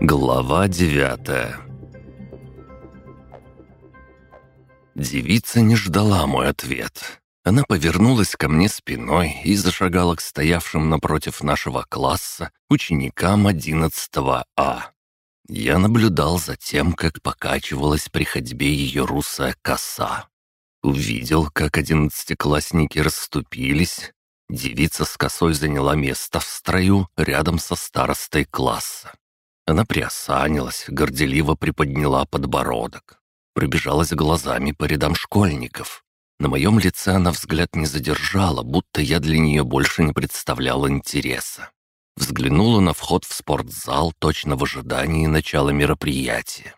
Глава девятая Девица не ждала мой ответ. Она повернулась ко мне спиной и зашагала к стоявшим напротив нашего класса ученикам 11 А. Я наблюдал за тем, как покачивалась при ходьбе ее русая коса. Увидел, как одиннадцатиклассники расступились. Девица с косой заняла место в строю рядом со старостой класса. Она приосанилась, горделиво приподняла подбородок. Пробежалась глазами по рядам школьников. На моем лице она взгляд не задержала, будто я для нее больше не представлял интереса. Взглянула на вход в спортзал точно в ожидании начала мероприятия.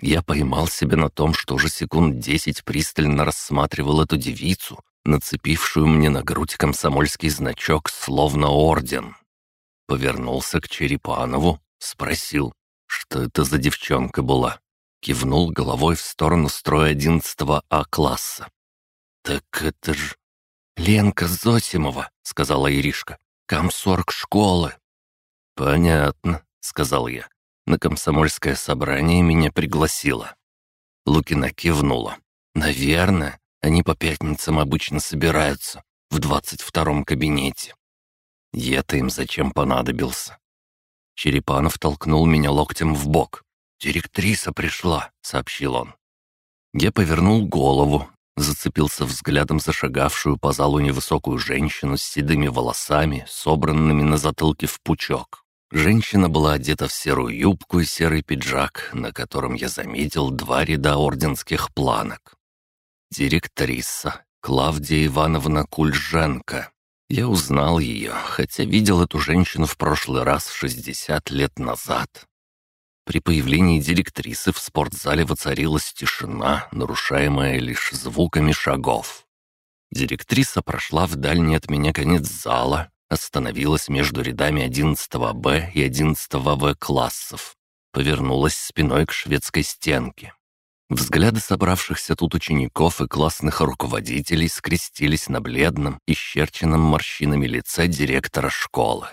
Я поймал себя на том, что уже секунд десять пристально рассматривал эту девицу, нацепившую мне на грудь комсомольский значок, словно орден. Повернулся к Черепанову, спросил, что это за девчонка была. Кивнул головой в сторону строя одиннадцатого А-класса. «Так это ж...» «Ленка Зосимова», — сказала Иришка. «Комсорг школы». «Понятно», — сказал я. На комсомольское собрание меня пригласила. Лукина кивнула. «Наверное, они по пятницам обычно собираются, в двадцать втором кабинете». Я-то им зачем понадобился? Черепанов толкнул меня локтем в бок. «Директриса пришла», — сообщил он. Я повернул голову, зацепился взглядом за шагавшую по залу невысокую женщину с седыми волосами, собранными на затылке в пучок. Женщина была одета в серую юбку и серый пиджак, на котором я заметил два ряда орденских планок. Директриса Клавдия Ивановна Кульженко. Я узнал ее, хотя видел эту женщину в прошлый раз 60 лет назад. При появлении директрисы в спортзале воцарилась тишина, нарушаемая лишь звуками шагов. Директриса прошла в дальний от меня конец зала, остановилась между рядами 11 Б и 11 В классов, повернулась спиной к шведской стенке. Взгляды собравшихся тут учеников и классных руководителей скрестились на бледном, исчерченном морщинами лице директора школы.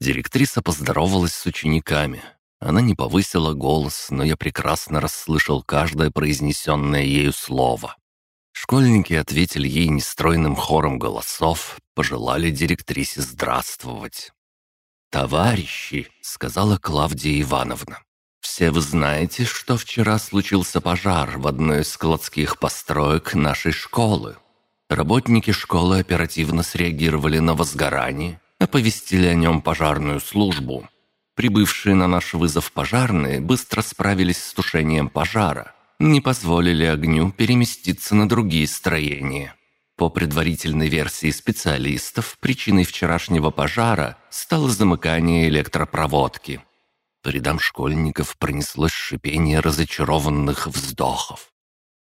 Директриса поздоровалась с учениками. Она не повысила голос, но я прекрасно расслышал каждое произнесенное ею слово. Школьники ответили ей нестройным хором голосов, пожелали директрисе здравствовать. «Товарищи», — сказала Клавдия Ивановна, — «все вы знаете, что вчера случился пожар в одной из складских построек нашей школы. Работники школы оперативно среагировали на возгорание, оповестили о нем пожарную службу. Прибывшие на наш вызов пожарные быстро справились с тушением пожара, не позволили огню переместиться на другие строения. По предварительной версии специалистов, причиной вчерашнего пожара стало замыкание электропроводки. По рядам школьников пронеслось шипение разочарованных вздохов.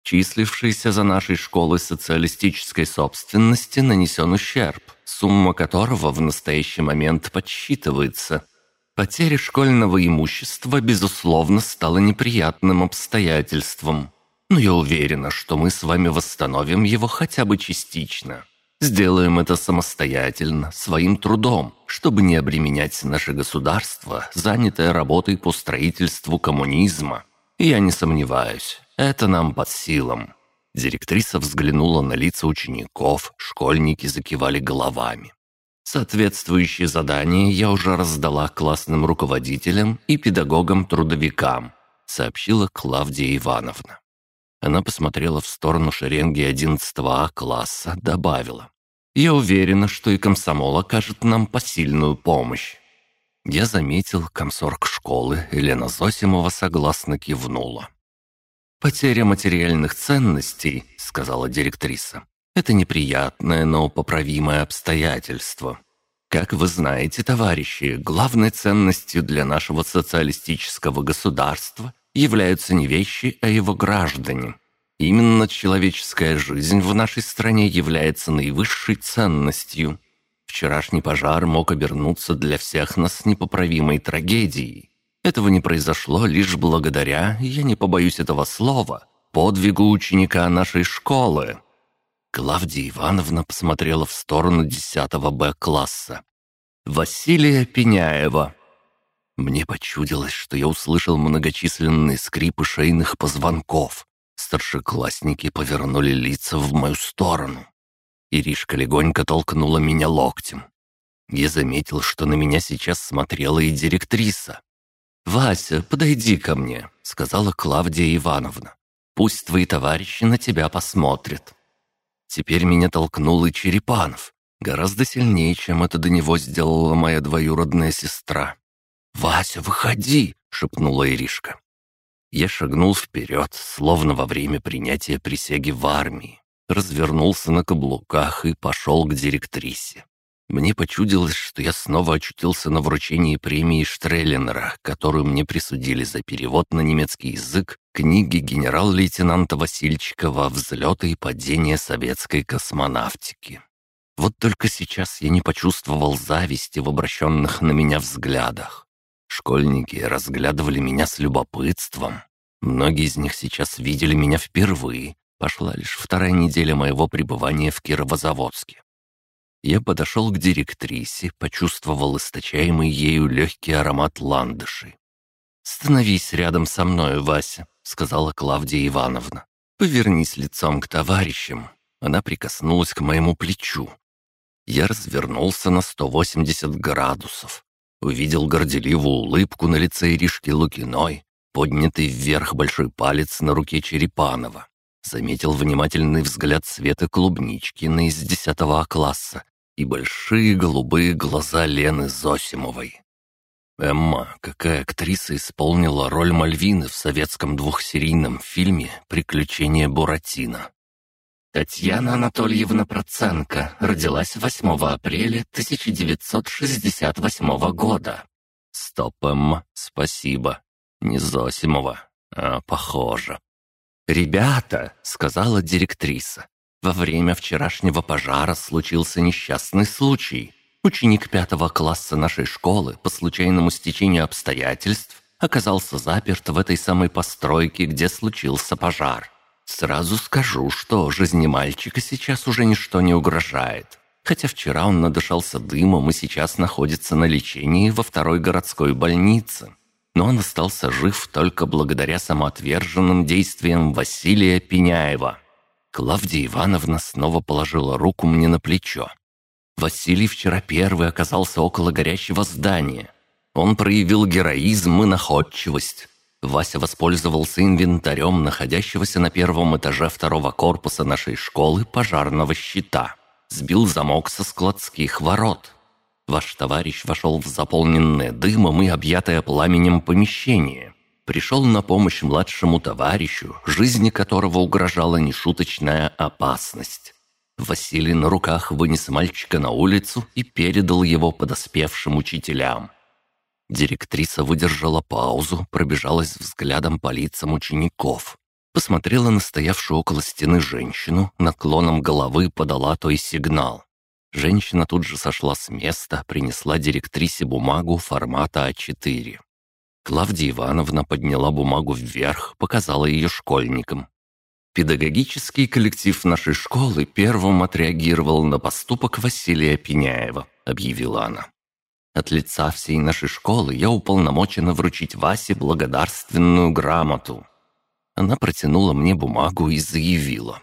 Числившийся за нашей школой социалистической собственности нанесен ущерб, сумма которого в настоящий момент подсчитывается – Потеря школьного имущества, безусловно, стала неприятным обстоятельством. Но я уверена, что мы с вами восстановим его хотя бы частично. Сделаем это самостоятельно, своим трудом, чтобы не обременять наше государство, занятое работой по строительству коммунизма. Я не сомневаюсь, это нам под силам». Директриса взглянула на лица учеников, школьники закивали головами. Соответствующие задания я уже раздала классным руководителям и педагогам-трудовикам», сообщила Клавдия Ивановна. Она посмотрела в сторону шеренги 11 А класса, добавила. «Я уверена, что и комсомол окажет нам посильную помощь». Я заметил, комсорг школы Елена Зосимова согласно кивнула. «Потеря материальных ценностей», — сказала директриса, это неприятное, но поправимое обстоятельство. Как вы знаете, товарищи, главной ценностью для нашего социалистического государства являются не вещи, а его граждане. Именно человеческая жизнь в нашей стране является наивысшей ценностью. Вчерашний пожар мог обернуться для всех нас непоправимой трагедией. Этого не произошло лишь благодаря, я не побоюсь этого слова, подвигу ученика нашей школы. Клавдия Ивановна посмотрела в сторону 10 Б-класса. Василия Пеняева. Мне почудилось, что я услышал многочисленные скрипы шейных позвонков. Старшеклассники повернули лица в мою сторону. Иришка легонько толкнула меня локтем. Я заметил, что на меня сейчас смотрела и директриса. «Вася, подойди ко мне», — сказала Клавдия Ивановна. «Пусть твои товарищи на тебя посмотрят». Теперь меня толкнул и Черепанов. Гораздо сильнее, чем это до него сделала моя двоюродная сестра. «Вася, выходи!» — шепнула Иришка. Я шагнул вперед, словно во время принятия присяги в армии, развернулся на каблуках и пошел к директрисе. Мне почудилось, что я снова очутился на вручении премии Штреллинера, которую мне присудили за перевод на немецкий язык книги генерал-лейтенанта Васильчикова «Взлеты и падения советской космонавтики». Вот только сейчас я не почувствовал зависти в обращенных на меня взглядах. Школьники разглядывали меня с любопытством. Многие из них сейчас видели меня впервые. Пошла лишь вторая неделя моего пребывания в Кировозаводске. Я подошел к директрисе, почувствовал источаемый ею легкий аромат ландышей. «Становись рядом со мною, Вася», — сказала Клавдия Ивановна. «Повернись лицом к товарищам». Она прикоснулась к моему плечу. Я развернулся на 180 градусов. Увидел горделивую улыбку на лице Иришки Лукиной, поднятый вверх большой палец на руке Черепанова. Заметил внимательный взгляд Светы Клубнички на из 10 класса и большие голубые глаза Лены Зосимовой. Эмма, какая актриса исполнила роль Мальвины в советском двухсерийном фильме «Приключения Буратино». Татьяна Анатольевна Проценко родилась 8 апреля 1968 года. Стоп, Эмма, спасибо. Не Зосимова, а похоже. «Ребята», — сказала директриса, — «во время вчерашнего пожара случился несчастный случай. Ученик пятого класса нашей школы по случайному стечению обстоятельств оказался заперт в этой самой постройке, где случился пожар. Сразу скажу, что жизни мальчика сейчас уже ничто не угрожает. Хотя вчера он надышался дымом и сейчас находится на лечении во второй городской больнице. Но он остался жив только благодаря самоотверженным действиям Василия Пеняева. Клавдия Ивановна снова положила руку мне на плечо. Василий вчера первый оказался около горящего здания. Он проявил героизм и находчивость. Вася воспользовался инвентарем находящегося на первом этаже второго корпуса нашей школы пожарного щита. Сбил замок со складских ворот. Ваш товарищ вошел в заполненное дымом и объятое пламенем помещение. Пришел на помощь младшему товарищу, жизни которого угрожала нешуточная опасность. Василий на руках вынес мальчика на улицу и передал его подоспевшим учителям. Директриса выдержала паузу, пробежалась взглядом по лицам учеников. Посмотрела на стоявшую около стены женщину, наклоном головы подала той сигнал. Женщина тут же сошла с места, принесла директрисе бумагу формата А4. Клавдия Ивановна подняла бумагу вверх, показала ее школьникам. Педагогический коллектив нашей школы первым отреагировал на поступок Василия Пеняева, объявила она. От лица всей нашей школы я уполномочена вручить Васе благодарственную грамоту». Она протянула мне бумагу и заявила.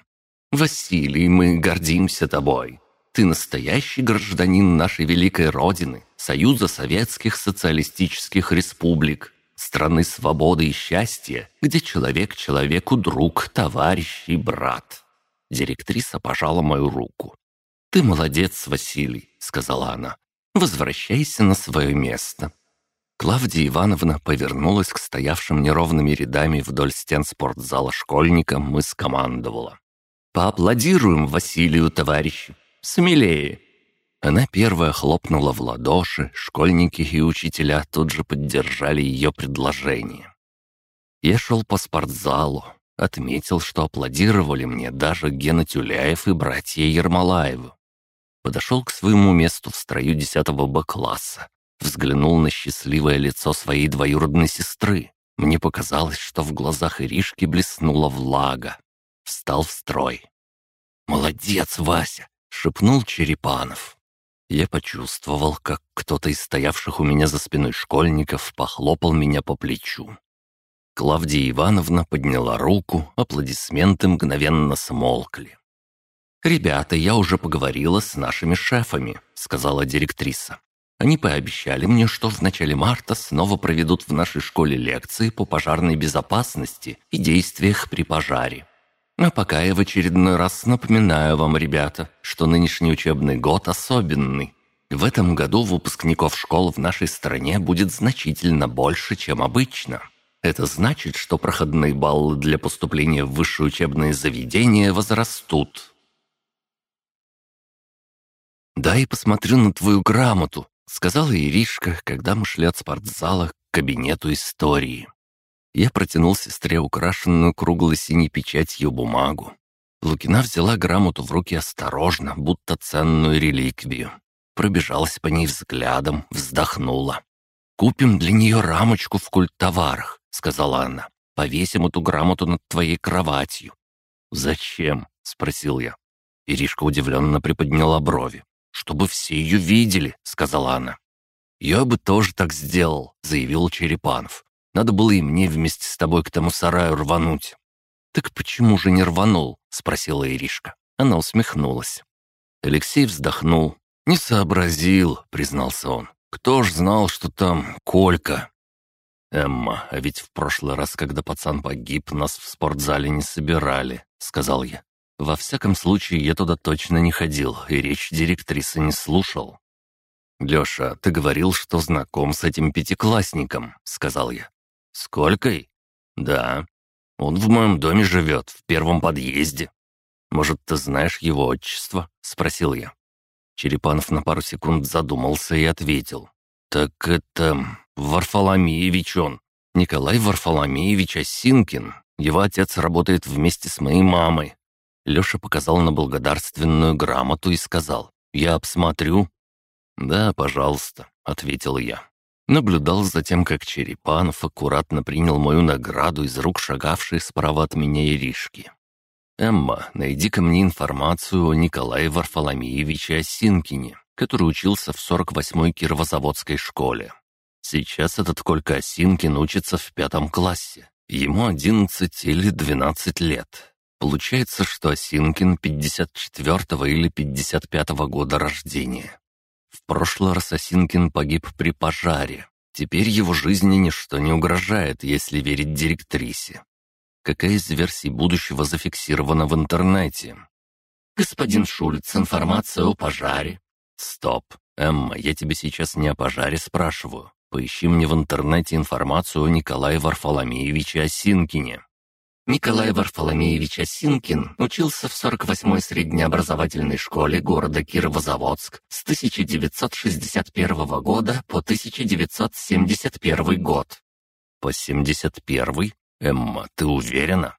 «Василий, мы гордимся тобой. Ты настоящий гражданин нашей великой Родины, Союза Советских Социалистических Республик, страны свободы и счастья, где человек человеку друг, товарищ и брат». Директриса пожала мою руку. «Ты молодец, Василий», — сказала она. Возвращайся на свое место». Клавдия Ивановна повернулась к стоявшим неровными рядами вдоль стен спортзала школьникам и скомандовала. «Поаплодируем Василию, товарищи! Смелее!» Она первая хлопнула в ладоши, школьники и учителя тут же поддержали ее предложение. Я шел по спортзалу, отметил, что аплодировали мне даже Гена Тюляев и братья Ермолаевы. Подошел к своему месту в строю 10 Б-класса. Взглянул на счастливое лицо своей двоюродной сестры. Мне показалось, что в глазах Иришки блеснула влага. Встал в строй. «Молодец, Вася!» — шепнул Черепанов. Я почувствовал, как кто-то из стоявших у меня за спиной школьников похлопал меня по плечу. Клавдия Ивановна подняла руку, аплодисменты мгновенно смолкли. «Ребята, я уже поговорила с нашими шефами», — сказала директриса. «Они пообещали мне, что в начале марта снова проведут в нашей школе лекции по пожарной безопасности и действиях при пожаре. А пока я в очередной раз напоминаю вам, ребята, что нынешний учебный год особенный. В этом году выпускников школ в нашей стране будет значительно больше, чем обычно. Это значит, что проходные баллы для поступления в высшее учебное заведение возрастут. «Дай посмотрю на твою грамоту», — сказала Иришка, когда мы шли от спортзала к кабинету истории. Я протянул сестре украшенную круглой синей печатью бумагу. Лукина взяла грамоту в руки осторожно, будто ценную реликвию. Пробежалась по ней взглядом, вздохнула. «Купим для нее рамочку в культтоварах», — сказала она. «Повесим эту грамоту над твоей кроватью». «Зачем?» — спросил я. Иришка удивленно приподняла брови. «Чтобы все ее видели», — сказала она. «Я бы тоже так сделал», — заявил Черепанов. «Надо было и мне вместе с тобой к тому сараю рвануть». «Так почему же не рванул?» — спросила Иришка. Она усмехнулась. Алексей вздохнул. «Не сообразил», — признался он. «Кто ж знал, что там Колька?» «Эмма, а ведь в прошлый раз, когда пацан погиб, нас в спортзале не собирали», — сказал я. Во всяком случае, я туда точно не ходил, и речь директрисы не слушал. «Леша, ты говорил, что знаком с этим пятиклассником», — сказал я. «Сколькой?» «Да. Он в моем доме живет, в первом подъезде». «Может, ты знаешь его отчество?» — спросил я. Черепанов на пару секунд задумался и ответил. «Так это... Варфоломеевич он. Николай Варфоломеевич Осинкин. Его отец работает вместе с моей мамой. Леша показал на благодарственную грамоту и сказал «Я обсмотрю». «Да, пожалуйста», — ответил я. Наблюдал за тем, как Черепанов аккуратно принял мою награду из рук шагавшей справа от меня Иришки. «Эмма, найди-ка мне информацию о Николае Варфоломеевиче Осинкине, который учился в 48-й Кировозаводской школе. Сейчас этот Колька Осинкин учится в пятом классе. Ему 11 или 12 лет. Получается, что Осинкин 54-го или 55-го года рождения. В прошлый раз Осинкин погиб при пожаре. Теперь его жизни ничто не угрожает, если верить директрисе. Какая из версий будущего зафиксирована в интернете? «Господин Шульц, информация о пожаре». «Стоп. Эмма, я тебе сейчас не о пожаре спрашиваю. Поищи мне в интернете информацию о Николае Варфоломеевиче Осинкине». Николай Варфоломеевич Осинкин учился в 48-й среднеобразовательной школе города Кировозаводск с 1961 года по 1971 год. По 71 Эмма, ты уверена?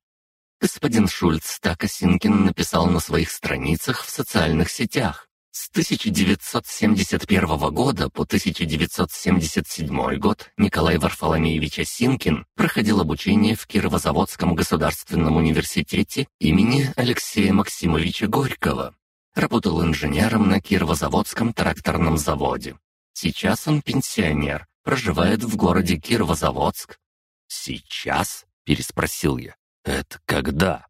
Господин Шульц так Осинкин написал на своих страницах в социальных сетях. С 1971 года по 1977 год Николай Варфоломеевич Осинкин проходил обучение в Кировозаводском государственном университете имени Алексея Максимовича Горького. Работал инженером на Кировозаводском тракторном заводе. Сейчас он пенсионер, проживает в городе Кировозаводск. «Сейчас?» — переспросил я. «Это когда?»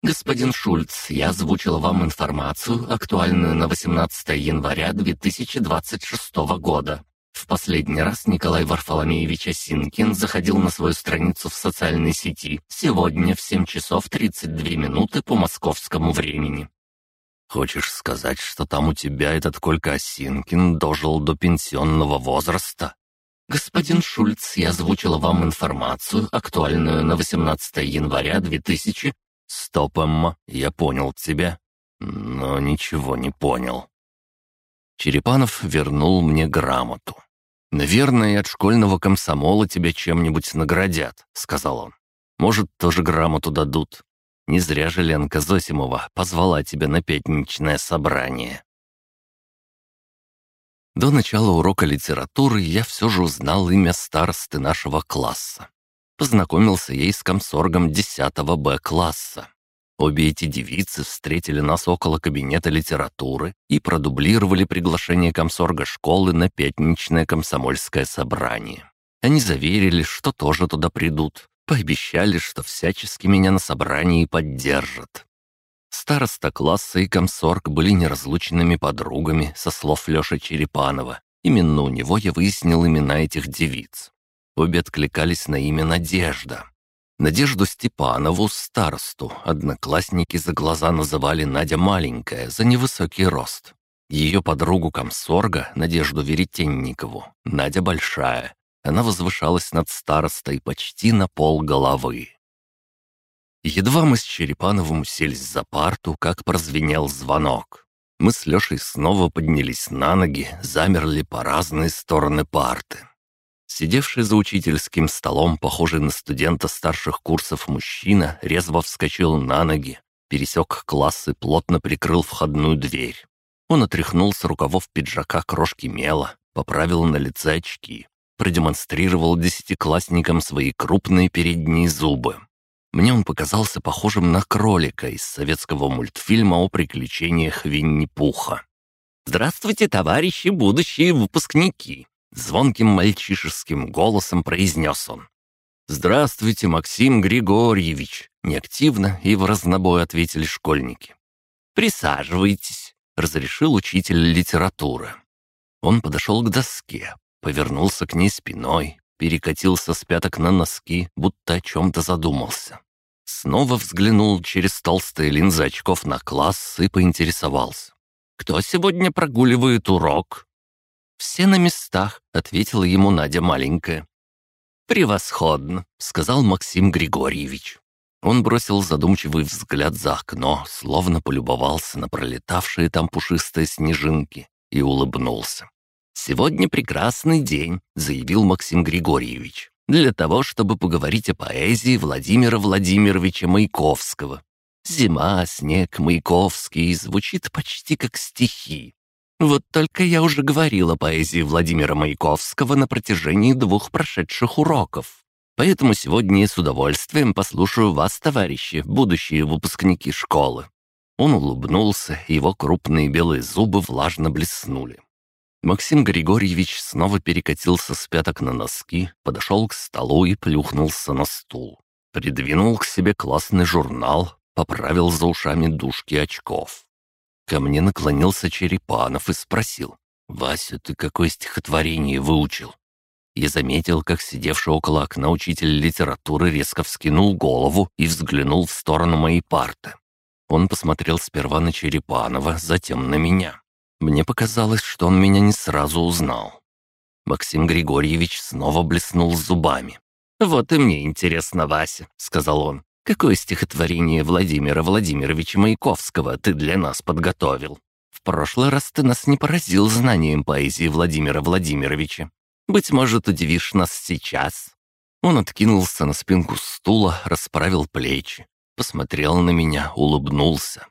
«Господин Шульц, я озвучил вам информацию, актуальную на 18 января 2026 года. В последний раз Николай Варфоломеевич Осинкин заходил на свою страницу в социальной сети сегодня в 7 часов 32 минуты по московскому времени. «Хочешь сказать, что там у тебя этот Колька Осинкин дожил до пенсионного возраста?» «Господин Шульц, я озвучила вам информацию, актуальную на 18 января 2000 «Стоп, Эмма, я понял тебя, но ничего не понял». Черепанов вернул мне грамоту. «Наверное, от школьного комсомола тебя чем-нибудь наградят», — сказал он. «Может, тоже грамоту дадут. Не зря же Ленка Зосимова позвала тебя на пятничное собрание». До начала урока литературы я все же узнал имя старосты нашего класса. Познакомился я и с комсоргом 10 Б-класса. Обе эти девицы встретили нас около кабинета литературы и продублировали приглашение комсорга школы на пятничное комсомольское собрание. Они заверили, что тоже туда придут, пообещали, что всячески меня на собрании поддержат. Староста класса и комсорг были неразлучными подругами, со слов Лёши Черепанова. Именно у него я выяснил имена этих девиц. Обе откликались на имя Надежда. Надежду Степанову, старосту, одноклассники за глаза называли Надя Маленькая за невысокий рост. Ее подругу комсорга, Надежду Веретенникову, Надя Большая. Она возвышалась над старостой почти на пол головы. Едва мы с Черепановым уселись за парту, как прозвенел звонок. Мы с Лешей снова поднялись на ноги, замерли по разные стороны парты. Сидевший за учительским столом, похожий на студента старших курсов мужчина, резво вскочил на ноги, пересек класс и плотно прикрыл входную дверь. Он отряхнул с рукавов пиджака крошки мела, поправил на лице очки, продемонстрировал десятиклассникам свои крупные передние зубы. Мне он показался похожим на кролика из советского мультфильма о приключениях Винни-Пуха. «Здравствуйте, товарищи, будущие выпускники!» Звонким мальчишеским голосом произнес он. «Здравствуйте, Максим Григорьевич!» Неактивно и в разнобой ответили школьники. «Присаживайтесь», — разрешил учитель литературы. Он подошел к доске, повернулся к ней спиной, перекатился с пяток на носки, будто о чем-то задумался. Снова взглянул через толстые линзы очков на класс и поинтересовался. «Кто сегодня прогуливает урок?» «Все на местах», — ответила ему Надя маленькая. «Превосходно», — сказал Максим Григорьевич. Он бросил задумчивый взгляд за окно, словно полюбовался на пролетавшие там пушистые снежинки, и улыбнулся. «Сегодня прекрасный день», — заявил Максим Григорьевич, «для того, чтобы поговорить о поэзии Владимира Владимировича Маяковского. Зима, снег, Маяковский звучит почти как стихи. Вот только я уже говорила о поэзии Владимира Маяковского на протяжении двух прошедших уроков. Поэтому сегодня я с удовольствием послушаю вас, товарищи, будущие выпускники школы». Он улыбнулся, его крупные белые зубы влажно блеснули. Максим Григорьевич снова перекатился с пяток на носки, подошел к столу и плюхнулся на стул. Придвинул к себе классный журнал, поправил за ушами дужки очков. Ко мне наклонился Черепанов и спросил, «Вася, ты какое стихотворение выучил?» Я заметил, как сидевший около окна учитель литературы резко вскинул голову и взглянул в сторону моей парты. Он посмотрел сперва на Черепанова, затем на меня. Мне показалось, что он меня не сразу узнал. Максим Григорьевич снова блеснул зубами. «Вот и мне интересно, Вася», — сказал он. Какое стихотворение Владимира Владимировича Маяковского ты для нас подготовил? В прошлый раз ты нас не поразил знанием поэзии Владимира Владимировича. Быть может, удивишь нас сейчас». Он откинулся на спинку стула, расправил плечи, посмотрел на меня, улыбнулся.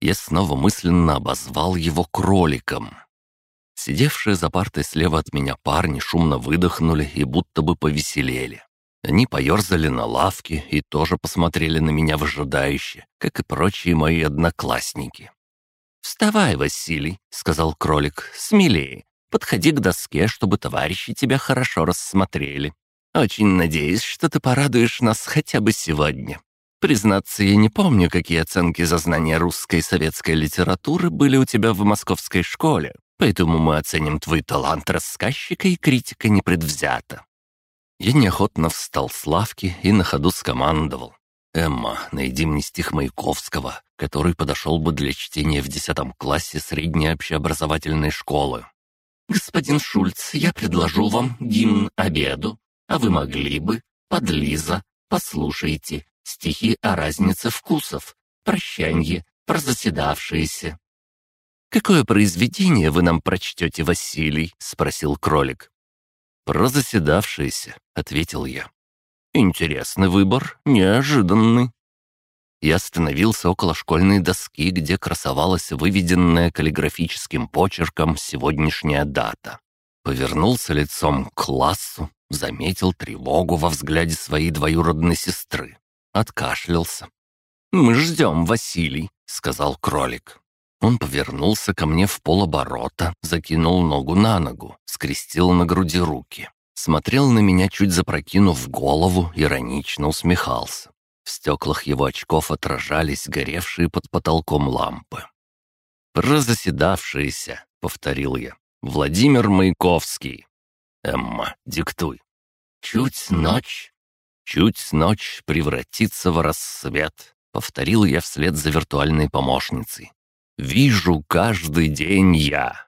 Я снова мысленно обозвал его кроликом. Сидевшие за партой слева от меня парни шумно выдохнули и будто бы повеселели. Они поерзали на лавке и тоже посмотрели на меня выжидающе, как и прочие мои одноклассники. «Вставай, Василий», — сказал кролик, — «смелее. Подходи к доске, чтобы товарищи тебя хорошо рассмотрели. Очень надеюсь, что ты порадуешь нас хотя бы сегодня. Признаться, я не помню, какие оценки за знание русской и советской литературы были у тебя в московской школе, поэтому мы оценим твой талант рассказчика и критика непредвзято. Я неохотно встал с лавки и на ходу скомандовал. «Эмма, найди мне стих Маяковского, который подошел бы для чтения в десятом классе средней общеобразовательной школы». «Господин Шульц, я предложу вам гимн обеду, а вы могли бы, подлиза, послушайте, стихи о разнице вкусов, прощанье, про заседавшиеся». «Какое произведение вы нам прочтете, Василий?» — спросил кролик. «Про заседавшиеся», — ответил я. «Интересный выбор, неожиданный». Я остановился около школьной доски, где красовалась выведенная каллиграфическим почерком сегодняшняя дата. Повернулся лицом к классу, заметил тревогу во взгляде своей двоюродной сестры. Откашлялся. «Мы ждем, Василий», — сказал кролик. Он повернулся ко мне в полоборота, закинул ногу на ногу, скрестил на груди руки. Смотрел на меня, чуть запрокинув голову, иронично усмехался. В стеклах его очков отражались горевшие под потолком лампы. «Прозаседавшиеся», — повторил я. «Владимир Маяковский». «Эмма, диктуй». «Чуть ночь». «Чуть ночь превратится в рассвет», — повторил я вслед за виртуальной помощницей. «Вижу каждый день я,